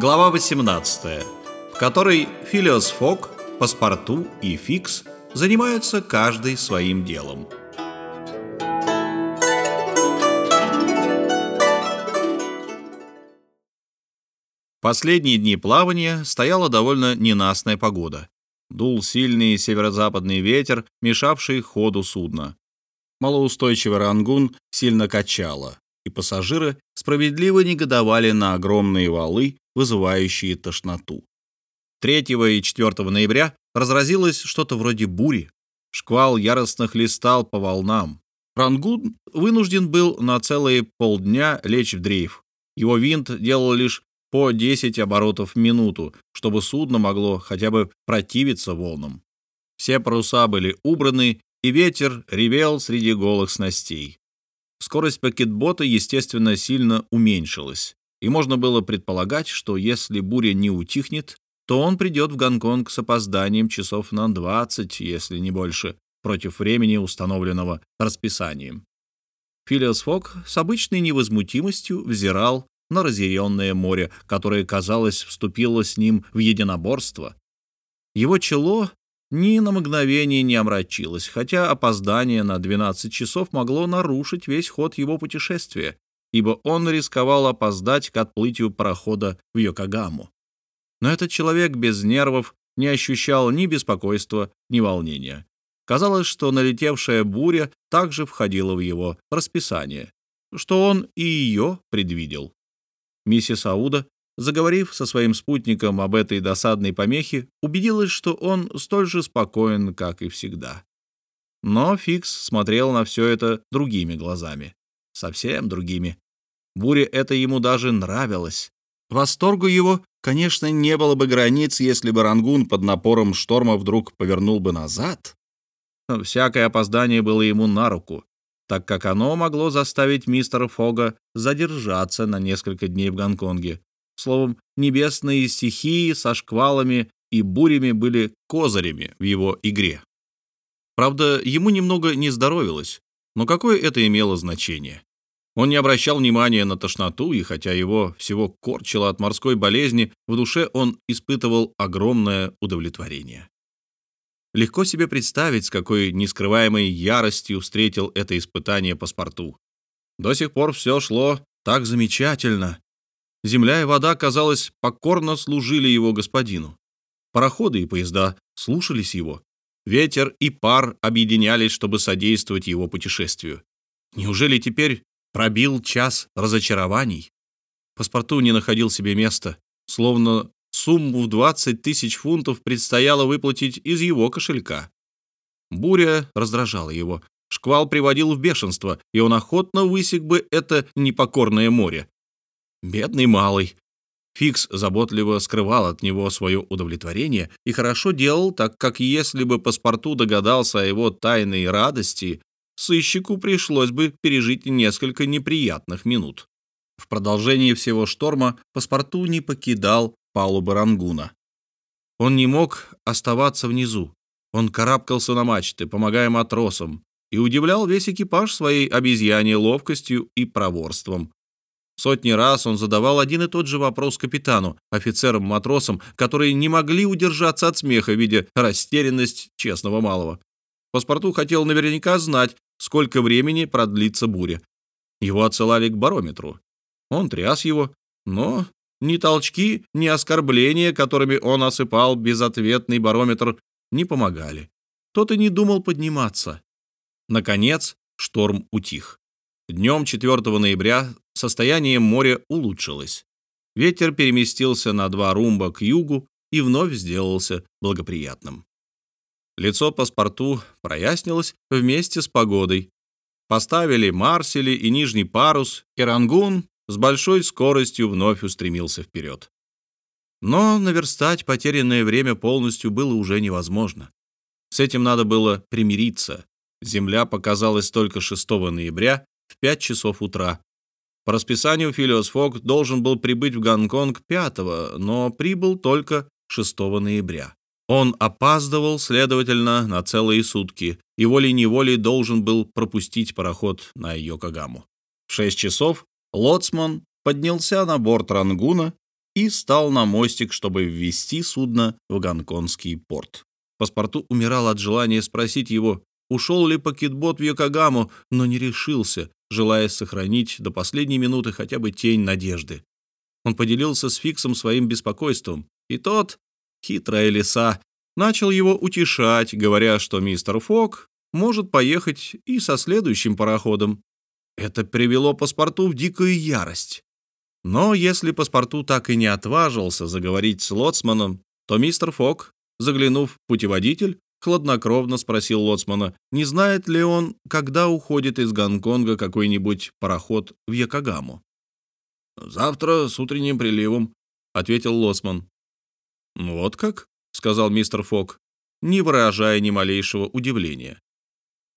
Глава 18, в которой Филиос Фок, Паспорту и Фикс занимаются каждый своим делом. Последние дни плавания стояла довольно ненастная погода. Дул сильный северо-западный ветер, мешавший ходу судна. Малоустойчивый рангун сильно качало, и пассажиры справедливо негодовали на огромные валы, вызывающие тошноту. 3 и 4 ноября разразилось что-то вроде бури. Шквал яростно хлестал по волнам. Рангун вынужден был на целые полдня лечь в дрейф. Его винт делал лишь по 10 оборотов в минуту, чтобы судно могло хотя бы противиться волнам. Все паруса были убраны, и ветер ревел среди голых снастей. Скорость пакетбота, естественно, сильно уменьшилась, и можно было предполагать, что если буря не утихнет, то он придет в Гонконг с опозданием часов на 20, если не больше, против времени, установленного расписанием. Филиас Фок с обычной невозмутимостью взирал на разъяренное море, которое, казалось, вступило с ним в единоборство. Его чело ни на мгновение не омрачилось, хотя опоздание на 12 часов могло нарушить весь ход его путешествия, ибо он рисковал опоздать к отплытию парохода в Йокогаму. Но этот человек без нервов не ощущал ни беспокойства, ни волнения. Казалось, что налетевшая буря также входила в его расписание, что он и ее предвидел. Миссис Ауда, заговорив со своим спутником об этой досадной помехе, убедилась, что он столь же спокоен, как и всегда. Но Фикс смотрел на все это другими глазами. Совсем другими. Буря это ему даже нравилась. Восторгу его, конечно, не было бы границ, если бы Рангун под напором шторма вдруг повернул бы назад. Всякое опоздание было ему на руку так как оно могло заставить мистера Фога задержаться на несколько дней в Гонконге. Словом, небесные стихии со шквалами и бурями были козырями в его игре. Правда, ему немного не здоровилось, но какое это имело значение? Он не обращал внимания на тошноту, и хотя его всего корчило от морской болезни, в душе он испытывал огромное удовлетворение. Легко себе представить, с какой нескрываемой яростью встретил это испытание паспорту. До сих пор все шло так замечательно. Земля и вода, казалось, покорно служили его господину. Пароходы и поезда слушались его. Ветер и пар объединялись, чтобы содействовать его путешествию. Неужели теперь пробил час разочарований? Паспорту не находил себе места, словно Сумму в 20 тысяч фунтов предстояло выплатить из его кошелька. Буря раздражала его. Шквал приводил в бешенство, и он охотно высек бы это непокорное море. Бедный малый. Фикс заботливо скрывал от него свое удовлетворение и хорошо делал, так как если бы паспорту догадался о его тайной радости, сыщику пришлось бы пережить несколько неприятных минут. В продолжении всего шторма паспорту не покидал палубы рангуна. Он не мог оставаться внизу. Он карабкался на мачты, помогая матросам, и удивлял весь экипаж своей обезьяньей ловкостью и проворством. Сотни раз он задавал один и тот же вопрос капитану, офицерам-матросам, которые не могли удержаться от смеха, видя растерянность честного малого. Паспорту хотел наверняка знать, сколько времени продлится буря. Его отсылали к барометру. Он тряс его, но ни толчки, ни оскорбления, которыми он осыпал безответный барометр, не помогали. Тот и не думал подниматься. Наконец, шторм утих. Днем 4 ноября состояние моря улучшилось. Ветер переместился на два румба к югу и вновь сделался благоприятным. Лицо паспорту прояснилось вместе с погодой. Поставили Марсели и нижний парус, и Рангун с большой скоростью вновь устремился вперед. Но наверстать потерянное время полностью было уже невозможно. С этим надо было примириться. Земля показалась только 6 ноября в 5 часов утра. По расписанию Филиос Фок должен был прибыть в Гонконг 5 но прибыл только 6 ноября. Он опаздывал, следовательно, на целые сутки, и волей-неволей должен был пропустить пароход на Йокогаму. В 6 часов Лоцман поднялся на борт Рангуна и стал на мостик, чтобы ввести судно в гонконгский порт. Паспорту умирал от желания спросить его, ушел ли пакетбот в Йокогаму, но не решился, желая сохранить до последней минуты хотя бы тень надежды. Он поделился с Фиксом своим беспокойством, и тот, хитрая лиса, начал его утешать, говоря, что мистер Фок может поехать и со следующим пароходом. Это привело паспорту в дикую ярость. Но если паспорту так и не отважился заговорить с лоцманом, то мистер Фок, заглянув в путеводитель, хладнокровно спросил лоцмана, не знает ли он, когда уходит из Гонконга какой-нибудь пароход в Якогаму. «Завтра с утренним приливом», — ответил лоцман. «Вот как?» — сказал мистер Фок, не выражая ни малейшего удивления.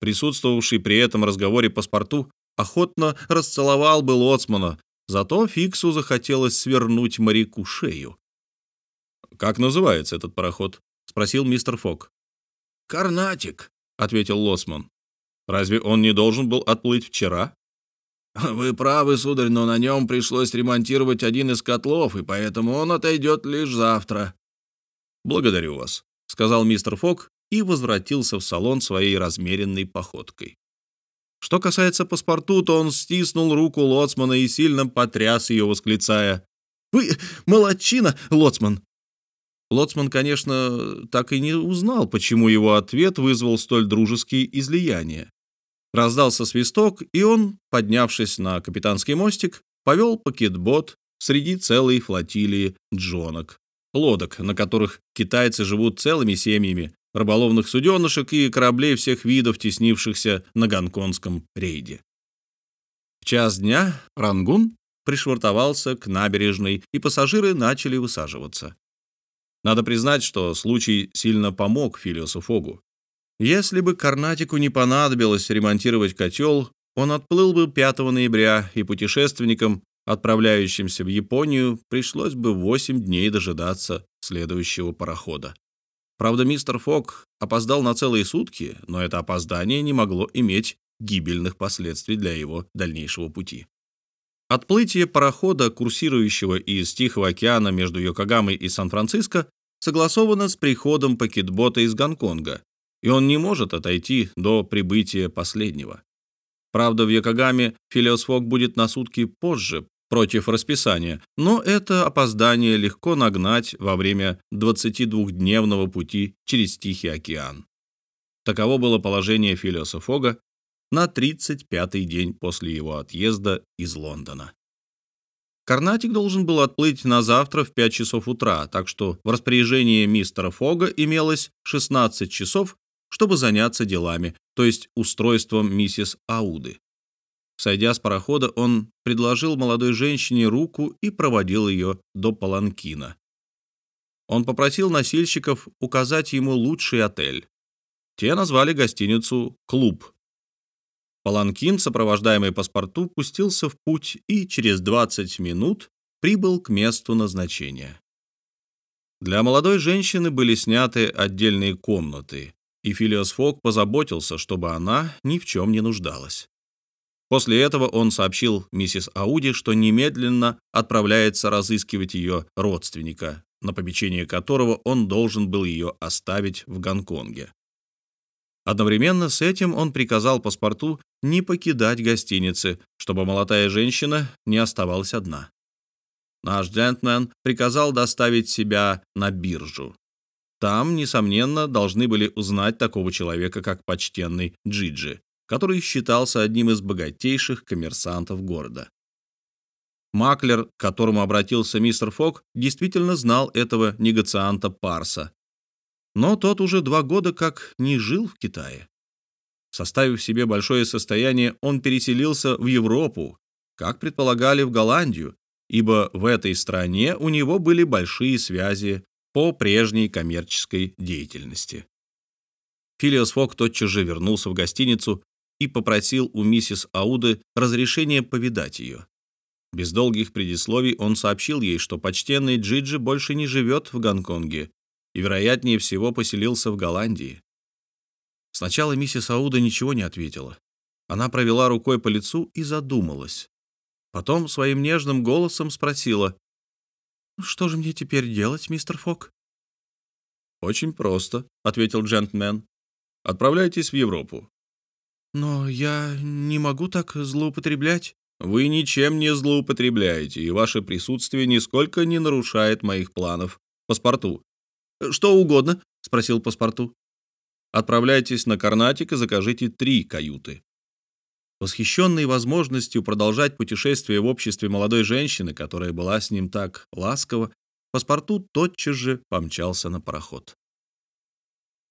Присутствовавший при этом разговоре паспорту охотно расцеловал бы лоцмана, Зато Фиксу захотелось свернуть моряку шею. «Как называется этот пароход?» — спросил мистер Фок. «Карнатик», — ответил Лосман. «Разве он не должен был отплыть вчера?» «Вы правы, сударь, но на нем пришлось ремонтировать один из котлов, и поэтому он отойдет лишь завтра». «Благодарю вас», — сказал мистер Фок и возвратился в салон своей размеренной походкой. Что касается паспорту, то он стиснул руку лоцмана и сильно потряс ее, восклицая «Вы молодчина, лоцман!» Лоцман, конечно, так и не узнал, почему его ответ вызвал столь дружеские излияния. Раздался свисток, и он, поднявшись на капитанский мостик, повел пакетбот среди целой флотилии джонок, лодок, на которых китайцы живут целыми семьями, рыболовных суденышек и кораблей всех видов, теснившихся на гонконгском рейде. В час дня Рангун пришвартовался к набережной, и пассажиры начали высаживаться. Надо признать, что случай сильно помог Филиосу Фогу. Если бы Карнатику не понадобилось ремонтировать котел, он отплыл бы 5 ноября, и путешественникам, отправляющимся в Японию, пришлось бы 8 дней дожидаться следующего парохода. Правда, мистер Фок опоздал на целые сутки, но это опоздание не могло иметь гибельных последствий для его дальнейшего пути. Отплытие парохода, курсирующего из Тихого океана между Йокогамой и Сан-Франциско, согласовано с приходом пакетбота из Гонконга, и он не может отойти до прибытия последнего. Правда, в Йокогаме Филиос Фок будет на сутки позже против расписания, но это опоздание легко нагнать во время 22-дневного пути через Тихий океан. Таково было положение Филиоса Фога на 35-й день после его отъезда из Лондона. Карнатик должен был отплыть на завтра в 5 часов утра, так что в распоряжении мистера Фога имелось 16 часов, чтобы заняться делами, то есть устройством миссис Ауды. Сойдя с парохода, он предложил молодой женщине руку и проводил ее до Паланкина. Он попросил носильщиков указать ему лучший отель. Те назвали гостиницу «Клуб». Паланкин, сопровождаемый паспорту, пустился в путь и через 20 минут прибыл к месту назначения. Для молодой женщины были сняты отдельные комнаты, и Филиос Фок позаботился, чтобы она ни в чем не нуждалась. После этого он сообщил миссис Ауди, что немедленно отправляется разыскивать ее родственника, на попечение которого он должен был ее оставить в Гонконге. Одновременно с этим он приказал паспорту не покидать гостиницы, чтобы молодая женщина не оставалась одна. Наш джентльмен приказал доставить себя на биржу. Там, несомненно, должны были узнать такого человека, как почтенный Джиджи, который считался одним из богатейших коммерсантов города. Маклер, к которому обратился мистер Фок, действительно знал этого негацианта Парса. Но тот уже два года как не жил в Китае. Составив себе большое состояние, он переселился в Европу, как предполагали, в Голландию, ибо в этой стране у него были большие связи по прежней коммерческой деятельности. Филиос Фок тотчас же вернулся в гостиницу и попросил у миссис Ауды разрешения повидать ее. Без долгих предисловий он сообщил ей, что почтенный Джиджи больше не живет в Гонконге и, вероятнее всего, поселился в Голландии. Сначала миссис Ауда ничего не ответила. Она провела рукой по лицу и задумалась. Потом своим нежным голосом спросила, Что же мне теперь делать, мистер Фок? Очень просто, ответил джентльмен. Отправляйтесь в Европу. Но я не могу так злоупотреблять. Вы ничем не злоупотребляете, и ваше присутствие нисколько не нарушает моих планов. Паспорту. Что угодно, спросил паспорту. Отправляйтесь на Карнатик и закажите три каюты. Восхищенный возможностью продолжать путешествие в обществе молодой женщины, которая была с ним так ласкова, паспорту тотчас же помчался на пароход.